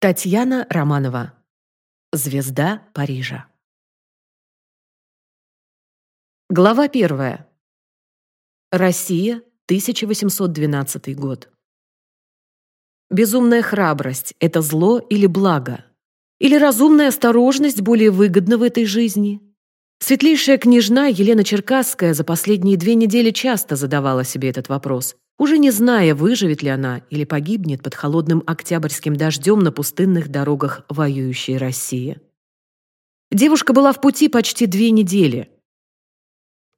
Татьяна Романова. Звезда Парижа. Глава первая. Россия, 1812 год. Безумная храбрость – это зло или благо? Или разумная осторожность более выгодна в этой жизни? Светлейшая княжна Елена Черкасская за последние две недели часто задавала себе этот вопрос, уже не зная, выживет ли она или погибнет под холодным октябрьским дождем на пустынных дорогах воюющей России. Девушка была в пути почти две недели.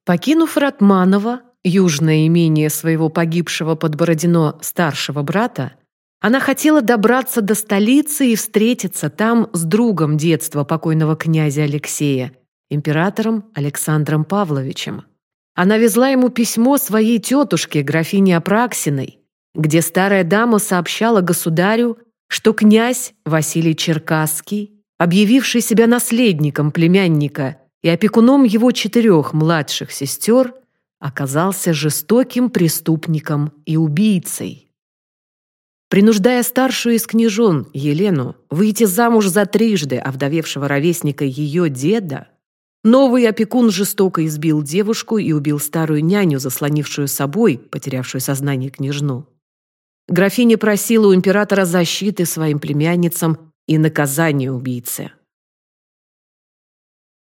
Покинув Ратманова, южное имение своего погибшего под Бородино старшего брата, она хотела добраться до столицы и встретиться там с другом детства покойного князя Алексея, императором Александром Павловичем. Она везла ему письмо своей тетушке, графине Апраксиной, где старая дама сообщала государю, что князь Василий Черкасский, объявивший себя наследником племянника и опекуном его четырех младших сестер, оказался жестоким преступником и убийцей. Принуждая старшую из княжон, Елену, выйти замуж за трижды овдовевшего ровесника ее деда, Новый опекун жестоко избил девушку и убил старую няню, заслонившую собой, потерявшую сознание княжну. Графиня просила у императора защиты своим племянницам и наказания убийце.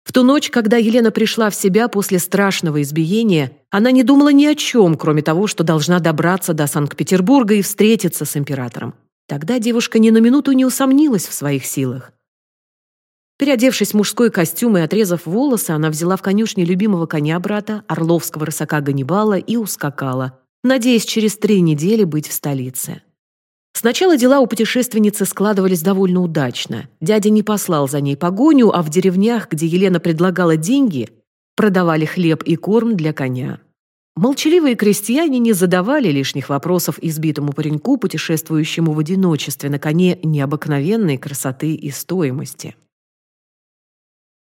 В ту ночь, когда Елена пришла в себя после страшного избиения, она не думала ни о чем, кроме того, что должна добраться до Санкт-Петербурга и встретиться с императором. Тогда девушка ни на минуту не усомнилась в своих силах. Переодевшись в мужской костюм и отрезав волосы, она взяла в конюшне любимого коня брата, орловского рысака Ганнибала, и ускакала, надеясь через три недели быть в столице. Сначала дела у путешественницы складывались довольно удачно. Дядя не послал за ней погоню, а в деревнях, где Елена предлагала деньги, продавали хлеб и корм для коня. Молчаливые крестьяне не задавали лишних вопросов избитому пареньку, путешествующему в одиночестве на коне необыкновенной красоты и стоимости.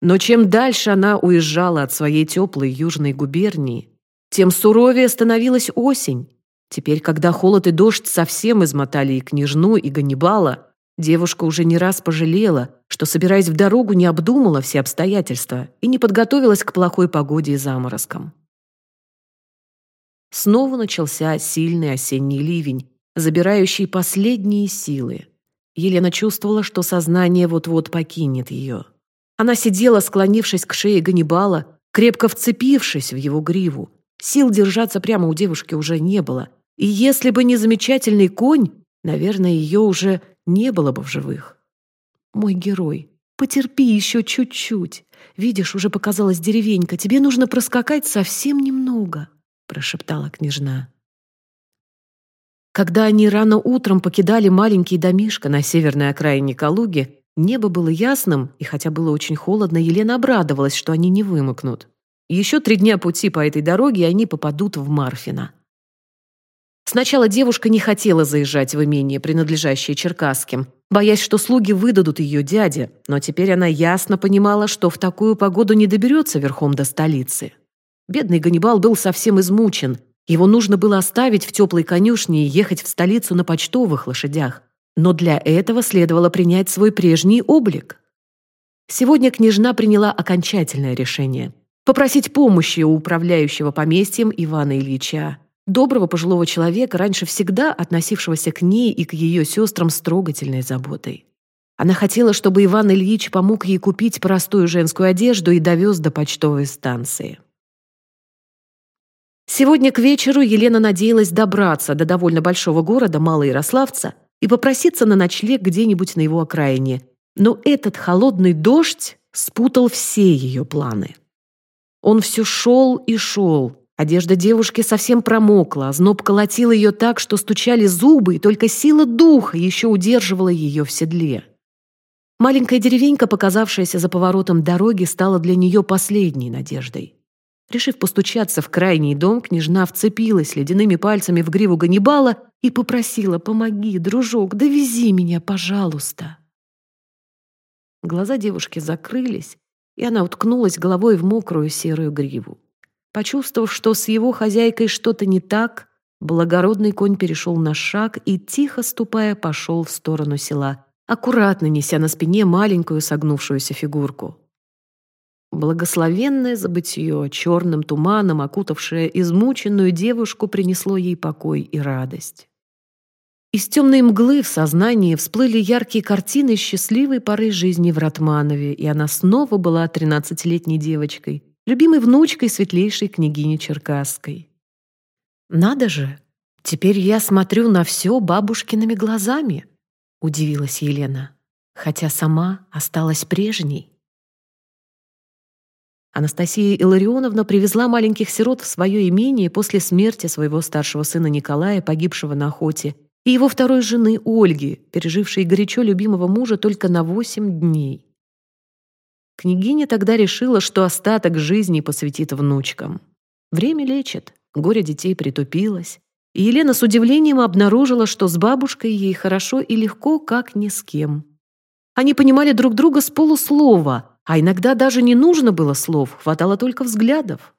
Но чем дальше она уезжала от своей теплой южной губернии, тем суровее становилась осень. Теперь, когда холод и дождь совсем измотали и княжну, и Ганнибала, девушка уже не раз пожалела, что, собираясь в дорогу, не обдумала все обстоятельства и не подготовилась к плохой погоде и заморозкам. Снова начался сильный осенний ливень, забирающий последние силы. Елена чувствовала, что сознание вот-вот покинет ее. Она сидела, склонившись к шее Ганнибала, крепко вцепившись в его гриву. Сил держаться прямо у девушки уже не было. И если бы не замечательный конь, наверное, ее уже не было бы в живых. «Мой герой, потерпи еще чуть-чуть. Видишь, уже показалась деревенька. Тебе нужно проскакать совсем немного», — прошептала княжна. Когда они рано утром покидали маленький домишко на северной окраине Калуги, Небо было ясным, и хотя было очень холодно, Елена обрадовалась, что они не вымокнут. Еще три дня пути по этой дороге, и они попадут в Марфино. Сначала девушка не хотела заезжать в имение, принадлежащее Черкасским, боясь, что слуги выдадут ее дяде, но теперь она ясно понимала, что в такую погоду не доберется верхом до столицы. Бедный Ганнибал был совсем измучен. Его нужно было оставить в теплой конюшне и ехать в столицу на почтовых лошадях. Но для этого следовало принять свой прежний облик. Сегодня княжна приняла окончательное решение – попросить помощи у управляющего поместьем Ивана Ильича, доброго пожилого человека, раньше всегда относившегося к ней и к ее сестрам с трогательной заботой. Она хотела, чтобы Иван Ильич помог ей купить простую женскую одежду и довез до почтовой станции. Сегодня к вечеру Елена надеялась добраться до довольно большого города Малоярославца и попроситься на ночлег где-нибудь на его окраине. Но этот холодный дождь спутал все ее планы. Он все шел и шел. Одежда девушки совсем промокла, зноб колотил ее так, что стучали зубы, и только сила духа еще удерживала ее в седле. Маленькая деревенька, показавшаяся за поворотом дороги, стала для нее последней надеждой. Решив постучаться в крайний дом, княжна вцепилась ледяными пальцами в гриву Ганнибала и попросила «Помоги, дружок, довези меня, пожалуйста». Глаза девушки закрылись, и она уткнулась головой в мокрую серую гриву. Почувствовав, что с его хозяйкой что-то не так, благородный конь перешел на шаг и, тихо ступая, пошел в сторону села аккуратно неся на спине маленькую согнувшуюся фигурку. Благословенное забытье, черным туманом окутавшее измученную девушку, принесло ей покой и радость. Из темной мглы в сознании всплыли яркие картины счастливой поры жизни в Ратманове, и она снова была тринадцатилетней девочкой, любимой внучкой светлейшей княгини Черкасской. «Надо же! Теперь я смотрю на все бабушкиными глазами!» — удивилась Елена, хотя сама осталась прежней. Анастасия Илларионовна привезла маленьких сирот в свое имение после смерти своего старшего сына Николая, погибшего на охоте, и его второй жены Ольги, пережившей горячо любимого мужа только на восемь дней. Княгиня тогда решила, что остаток жизни посвятит внучкам. Время лечит, горе детей притупилось, и Елена с удивлением обнаружила, что с бабушкой ей хорошо и легко, как ни с кем. Они понимали друг друга с полуслова — а иногда даже не нужно было слов, хватало только взглядов.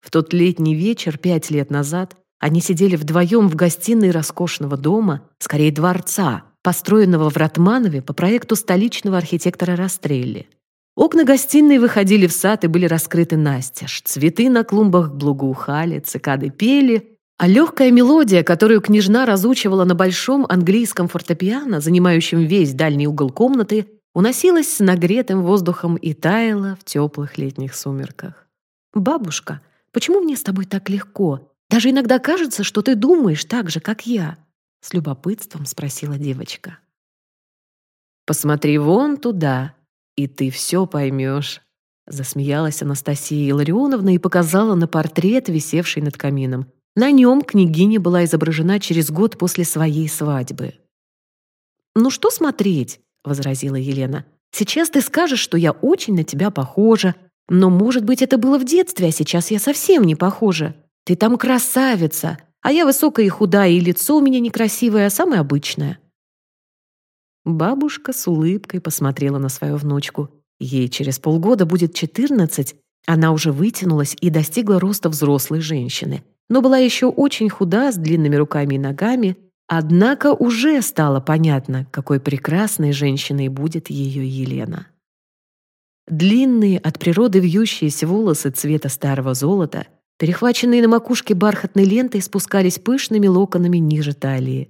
В тот летний вечер пять лет назад они сидели вдвоем в гостиной роскошного дома, скорее дворца, построенного в Ратманове по проекту столичного архитектора Растрелли. Окна гостиной выходили в сад и были раскрыты настежь. Цветы на клумбах благоухали, цикады пели, а легкая мелодия, которую княжна разучивала на большом английском фортепиано, занимающем весь дальний угол комнаты, уносилась с нагретым воздухом и таяла в теплых летних сумерках. «Бабушка, почему мне с тобой так легко? Даже иногда кажется, что ты думаешь так же, как я», — с любопытством спросила девочка. «Посмотри вон туда, и ты все поймешь», — засмеялась Анастасия Илларионовна и показала на портрет, висевший над камином. На нем княгиня была изображена через год после своей свадьбы. «Ну что смотреть? — возразила Елена. «Сейчас ты скажешь, что я очень на тебя похожа. Но, может быть, это было в детстве, а сейчас я совсем не похожа. Ты там красавица, а я высокая и худая, и лицо у меня некрасивое, а самое обычное». Бабушка с улыбкой посмотрела на свою внучку. Ей через полгода будет четырнадцать, она уже вытянулась и достигла роста взрослой женщины, но была еще очень худа, с длинными руками и ногами, Однако уже стало понятно, какой прекрасной женщиной будет ее Елена. Длинные от природы вьющиеся волосы цвета старого золота, перехваченные на макушке бархатной лентой, спускались пышными локонами ниже талии.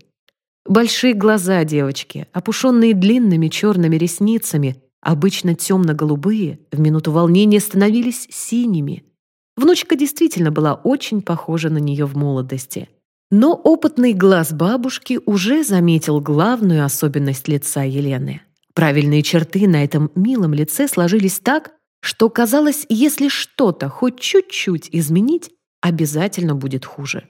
Большие глаза девочки, опушенные длинными черными ресницами, обычно темно-голубые, в минуту волнения становились синими. Внучка действительно была очень похожа на нее в молодости. Но опытный глаз бабушки уже заметил главную особенность лица Елены. Правильные черты на этом милом лице сложились так, что казалось, если что-то хоть чуть-чуть изменить, обязательно будет хуже.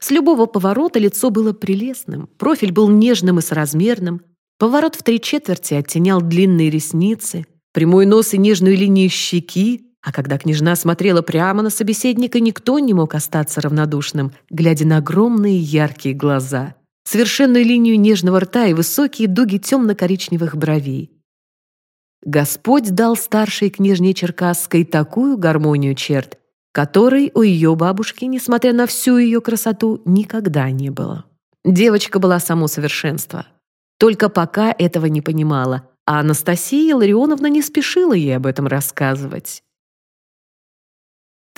С любого поворота лицо было прелестным, профиль был нежным и соразмерным, поворот в три четверти оттенял длинные ресницы, прямой нос и нежную линию щеки, а когда княжна смотрела прямо на собеседника, никто не мог остаться равнодушным, глядя на огромные яркие глаза, совершенную линию нежного рта и высокие дуги темно-коричневых бровей. Господь дал старшей княжне Черкасской такую гармонию черт, которой у ее бабушки, несмотря на всю ее красоту, никогда не было. Девочка была само совершенство. Только пока этого не понимала, а Анастасия Ларионовна не спешила ей об этом рассказывать.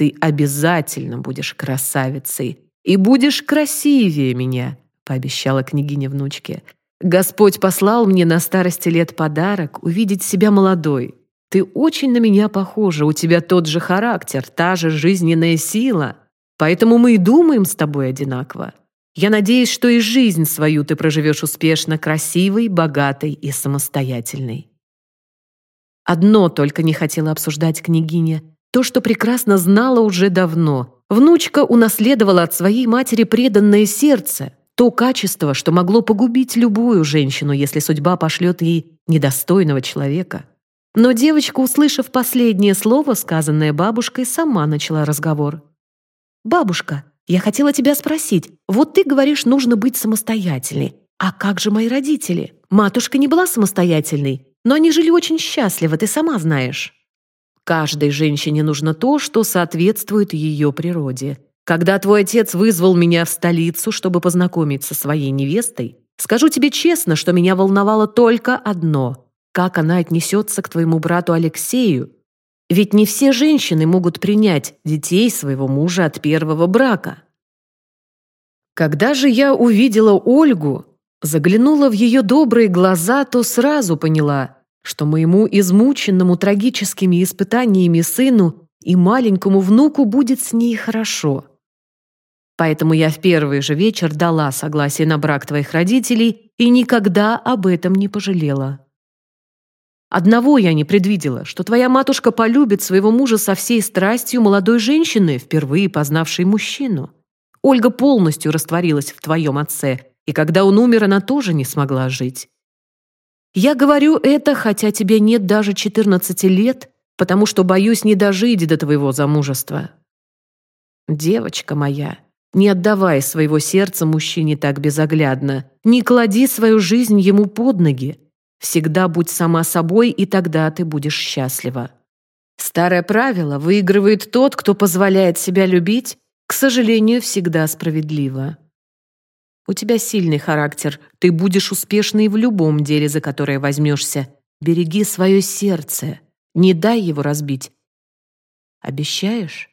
Ты обязательно будешь красавицей и будешь красивее меня», — пообещала княгиня внучке. «Господь послал мне на старости лет подарок увидеть себя молодой. Ты очень на меня похожа, у тебя тот же характер, та же жизненная сила. Поэтому мы и думаем с тобой одинаково. Я надеюсь, что и жизнь свою ты проживешь успешно, красивой, богатой и самостоятельной». Одно только не хотела обсуждать княгиня — то, что прекрасно знала уже давно. Внучка унаследовала от своей матери преданное сердце, то качество, что могло погубить любую женщину, если судьба пошлет ей недостойного человека. Но девочка, услышав последнее слово, сказанное бабушкой, сама начала разговор. «Бабушка, я хотела тебя спросить, вот ты говоришь, нужно быть самостоятельной. А как же мои родители? Матушка не была самостоятельной, но они жили очень счастливо, ты сама знаешь». Каждой женщине нужно то, что соответствует ее природе. Когда твой отец вызвал меня в столицу, чтобы познакомить со своей невестой, Скажу тебе честно, что меня волновало только одно — как она отнесется к твоему брату Алексею. Ведь не все женщины могут принять детей своего мужа от первого брака. Когда же я увидела Ольгу, заглянула в ее добрые глаза, то сразу поняла, что моему измученному трагическими испытаниями сыну и маленькому внуку будет с ней хорошо. Поэтому я в первый же вечер дала согласие на брак твоих родителей и никогда об этом не пожалела. Одного я не предвидела, что твоя матушка полюбит своего мужа со всей страстью молодой женщины, впервые познавшей мужчину. Ольга полностью растворилась в твоем отце, и когда он умер, она тоже не смогла жить. Я говорю это, хотя тебе нет даже 14 лет, потому что боюсь не дожить до твоего замужества. Девочка моя, не отдавай своего сердца мужчине так безоглядно, не клади свою жизнь ему под ноги. Всегда будь сама собой, и тогда ты будешь счастлива. Старое правило выигрывает тот, кто позволяет себя любить к сожалению, всегда справедливо. У тебя сильный характер, ты будешь успешной в любом деле, за которое возьмешься. Береги свое сердце, не дай его разбить. Обещаешь?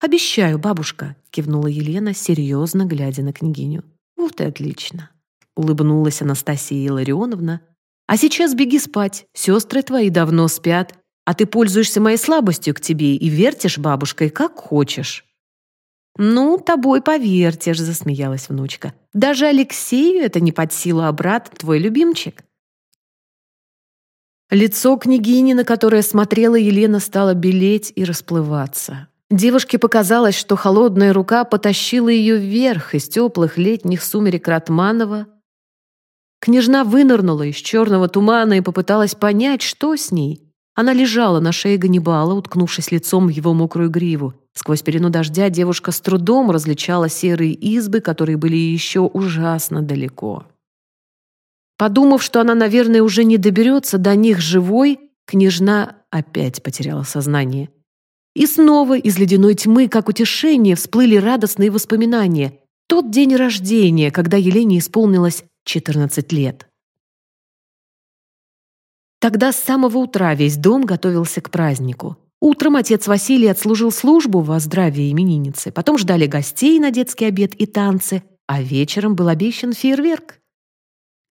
Обещаю, бабушка, кивнула Елена, серьезно глядя на княгиню. Вот и отлично. Улыбнулась Анастасия Илларионовна. А сейчас беги спать, сестры твои давно спят, а ты пользуешься моей слабостью к тебе и вертишь бабушкой как хочешь. «Ну, тобой повертишь», — засмеялась внучка. «Даже Алексею это не под силу, а брат твой любимчик». Лицо княгини, на которое смотрела Елена, стало белеть и расплываться. Девушке показалось, что холодная рука потащила ее вверх из теплых летних сумерек Ратманова. Княжна вынырнула из черного тумана и попыталась понять, что с ней. Она лежала на шее Ганнибала, уткнувшись лицом в его мокрую гриву. Сквозь перену дождя девушка с трудом различала серые избы, которые были еще ужасно далеко. Подумав, что она, наверное, уже не доберется до них живой, княжна опять потеряла сознание. И снова из ледяной тьмы, как утешение, всплыли радостные воспоминания. Тот день рождения, когда Елене исполнилось 14 лет. Тогда с самого утра весь дом готовился к празднику. Утром отец Василий отслужил службу во здравии именинницы, потом ждали гостей на детский обед и танцы, а вечером был обещан фейерверк.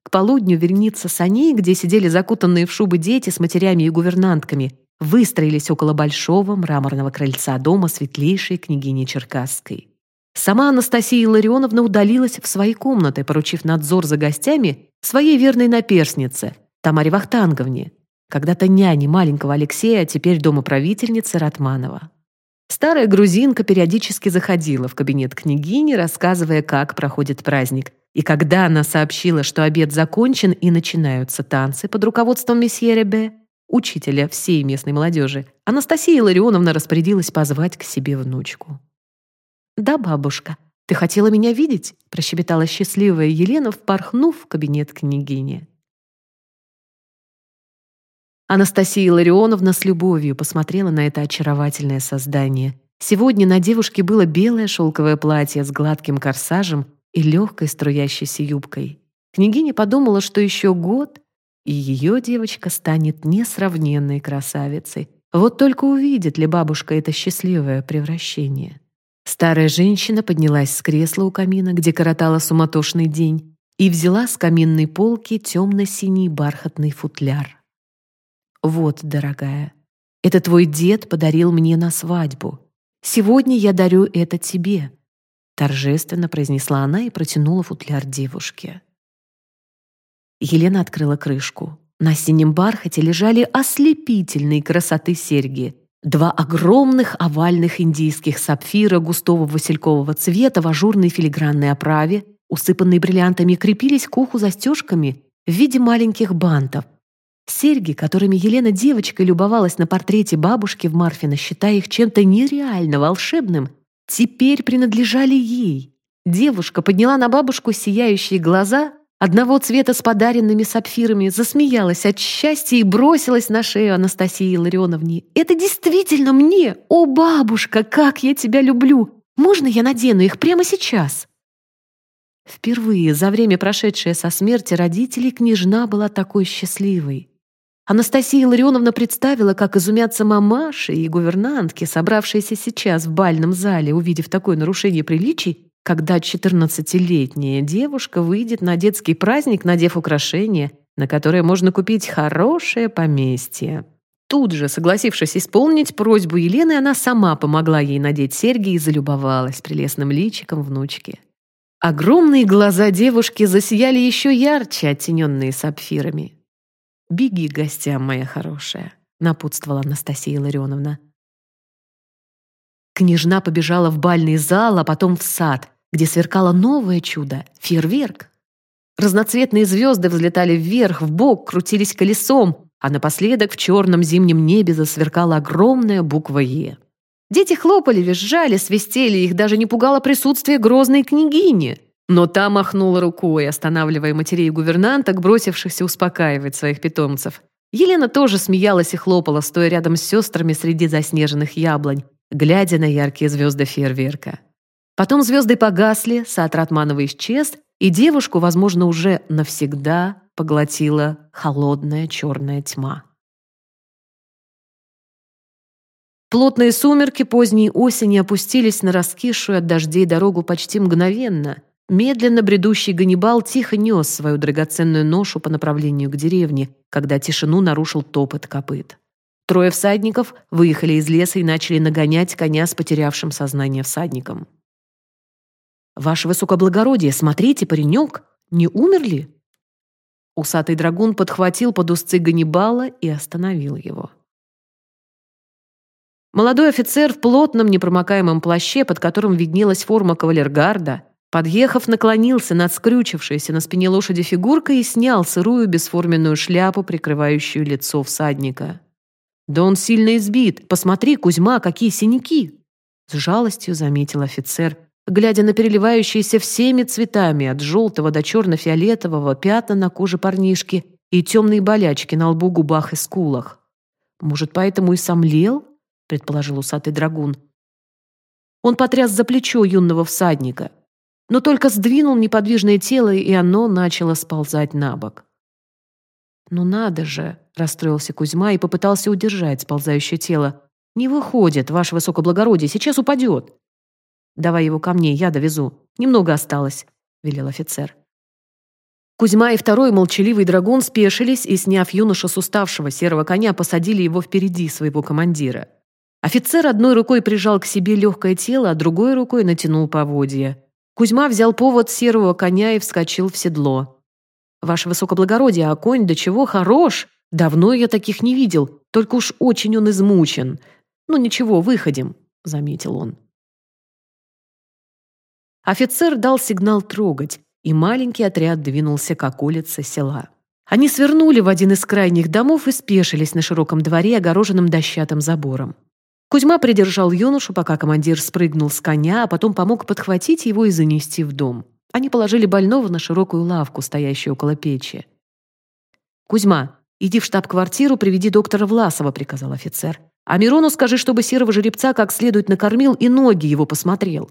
К полудню верница саней, где сидели закутанные в шубы дети с матерями и гувернантками, выстроились около большого мраморного крыльца дома светлейшей княгини Черкасской. Сама Анастасия Илларионовна удалилась в свои комнаты, поручив надзор за гостями своей верной наперснице, Тамаре Вахтанговне, когда-то няни маленького Алексея, а теперь домоправительницы Ратманова. Старая грузинка периодически заходила в кабинет княгини, рассказывая, как проходит праздник. И когда она сообщила, что обед закончен и начинаются танцы под руководством месье Ребе, учителя всей местной молодежи, Анастасия Ларионовна распорядилась позвать к себе внучку. «Да, бабушка, ты хотела меня видеть?» прощебетала счастливая Елена, впорхнув в кабинет княгини. Анастасия Ларионовна с любовью посмотрела на это очаровательное создание. Сегодня на девушке было белое шелковое платье с гладким корсажем и легкой струящейся юбкой. Княгиня подумала, что еще год, и ее девочка станет несравненной красавицей. Вот только увидит ли бабушка это счастливое превращение. Старая женщина поднялась с кресла у камина, где коротала суматошный день, и взяла с каминной полки темно-синий бархатный футляр. «Вот, дорогая, это твой дед подарил мне на свадьбу. Сегодня я дарю это тебе», — торжественно произнесла она и протянула футляр девушке. Елена открыла крышку. На синем бархате лежали ослепительные красоты серьги. Два огромных овальных индийских сапфира густого василькового цвета в ажурной филигранной оправе, усыпанные бриллиантами, крепились к уху застежками в виде маленьких бантов, Серьги, которыми Елена девочкой любовалась на портрете бабушки в Марфино, считая их чем-то нереально волшебным, теперь принадлежали ей. Девушка подняла на бабушку сияющие глаза, одного цвета с подаренными сапфирами, засмеялась от счастья и бросилась на шею Анастасии Илларионовне. «Это действительно мне! О, бабушка, как я тебя люблю! Можно я надену их прямо сейчас?» Впервые за время, прошедшее со смерти родителей, княжна была такой счастливой. Анастасия Ларионовна представила, как изумятся мамаши и гувернантки, собравшиеся сейчас в бальном зале, увидев такое нарушение приличий, когда 14-летняя девушка выйдет на детский праздник, надев украшения, на которые можно купить хорошее поместье. Тут же, согласившись исполнить просьбу Елены, она сама помогла ей надеть серьги и залюбовалась прелестным личиком внучки. Огромные глаза девушки засияли еще ярче, оттененные сапфирами. «Беги к гостям, моя хорошая», — напутствовала Анастасия Ларионовна. Княжна побежала в бальный зал, а потом в сад, где сверкало новое чудо — фейерверк. Разноцветные звезды взлетали вверх, в бок, крутились колесом, а напоследок в черном зимнем небе засверкала огромная буква «Е». Дети хлопали, визжали, свистели, их даже не пугало присутствие грозной княгини. Но та махнула рукой, останавливая матерей гувернанток, бросившихся успокаивать своих питомцев. Елена тоже смеялась и хлопала, стоя рядом с сестрами среди заснеженных яблонь, глядя на яркие звезды фейерверка. Потом звезды погасли, Ратманова исчез, и девушку, возможно, уже навсегда поглотила холодная черная тьма. Плотные сумерки поздней осени опустились на раскисшую от дождей дорогу почти мгновенно. Медленно бредущий Ганнибал тихо нес свою драгоценную ношу по направлению к деревне, когда тишину нарушил топот копыт. Трое всадников выехали из леса и начали нагонять коня с потерявшим сознание всадником. «Ваше высокоблагородие, смотрите, паренек, не умерли?» Усатый драгун подхватил под узцы Ганнибала и остановил его. Молодой офицер в плотном непромокаемом плаще, под которым виднелась форма кавалергарда, подъехав, наклонился над скрючившейся на спине лошади фигуркой и снял сырую бесформенную шляпу, прикрывающую лицо всадника. «Да он сильно избит. Посмотри, Кузьма, какие синяки!» С жалостью заметил офицер, глядя на переливающиеся всеми цветами от желтого до черно-фиолетового пятна на коже парнишки и темные болячки на лбу, губах и скулах. «Может, поэтому и сомлел?» — предположил усатый драгун. Он потряс за плечо юного всадника, но только сдвинул неподвижное тело, и оно начало сползать на бок. «Ну надо же!» — расстроился Кузьма и попытался удержать сползающее тело. «Не выходит, ваше высокоблагородие, сейчас упадет!» «Давай его ко мне, я довезу. Немного осталось», — велел офицер. Кузьма и второй молчаливый драгун спешились и, сняв юноша с уставшего серого коня, посадили его впереди своего командира. Офицер одной рукой прижал к себе легкое тело, а другой рукой натянул поводья. Кузьма взял повод серого коня и вскочил в седло. «Ваше высокоблагородие, а конь до чего хорош! Давно я таких не видел, только уж очень он измучен. Ну ничего, выходим», — заметил он. Офицер дал сигнал трогать, и маленький отряд двинулся к околице села. Они свернули в один из крайних домов и спешились на широком дворе, огороженном дощатым забором. Кузьма придержал юношу, пока командир спрыгнул с коня, а потом помог подхватить его и занести в дом. Они положили больного на широкую лавку, стоящую около печи. «Кузьма, иди в штаб-квартиру, приведи доктора Власова», — приказал офицер. «А Мирону скажи, чтобы серого жеребца как следует накормил и ноги его посмотрел».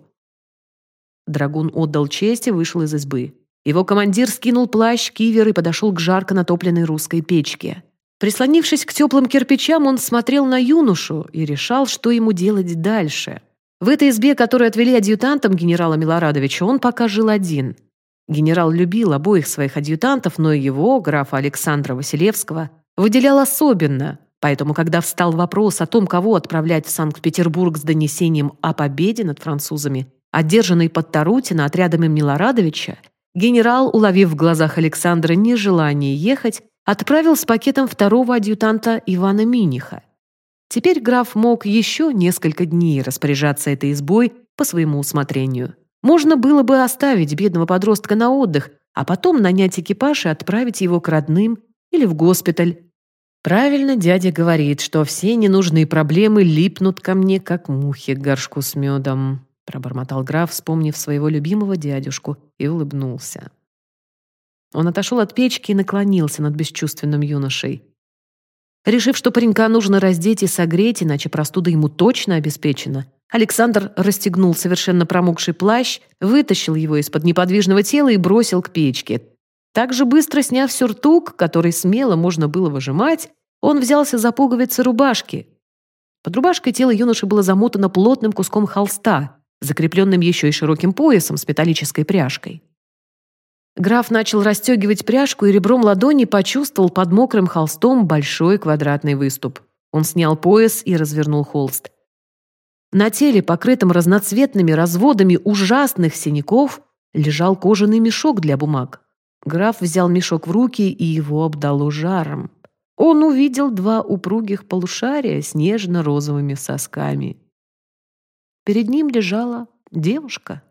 Драгун отдал честь и вышел из избы. Его командир скинул плащ, кивер и подошел к жарко натопленной русской печке. Прислонившись к теплым кирпичам, он смотрел на юношу и решал, что ему делать дальше. В этой избе, которую отвели адъютантом генерала Милорадовича, он пока жил один. Генерал любил обоих своих адъютантов, но его, графа Александра Василевского, выделял особенно. Поэтому, когда встал вопрос о том, кого отправлять в Санкт-Петербург с донесением о победе над французами, одержанной под Тарутино отрядами Милорадовича, генерал, уловив в глазах Александра нежелание ехать, отправил с пакетом второго адъютанта Ивана Миниха. Теперь граф мог еще несколько дней распоряжаться этой избой по своему усмотрению. Можно было бы оставить бедного подростка на отдых, а потом нанять экипаж и отправить его к родным или в госпиталь. Правильно дядя говорит, что все ненужные проблемы липнут ко мне, как мухи к горшку с медом, пробормотал граф, вспомнив своего любимого дядюшку, и улыбнулся. Он отошел от печки и наклонился над бесчувственным юношей. Решив, что паренька нужно раздеть и согреть, иначе простуда ему точно обеспечена, Александр расстегнул совершенно промокший плащ, вытащил его из-под неподвижного тела и бросил к печке. Так же быстро сняв сюртук, который смело можно было выжимать, он взялся за пуговицы рубашки. Под рубашкой тело юноши было замотано плотным куском холста, закрепленным еще и широким поясом с металлической пряжкой. Граф начал расстегивать пряжку и ребром ладони почувствовал под мокрым холстом большой квадратный выступ. Он снял пояс и развернул холст. На теле, покрытом разноцветными разводами ужасных синяков, лежал кожаный мешок для бумаг. Граф взял мешок в руки, и его обдало жаром. Он увидел два упругих полушария с нежно-розовыми сосками. Перед ним лежала девушка.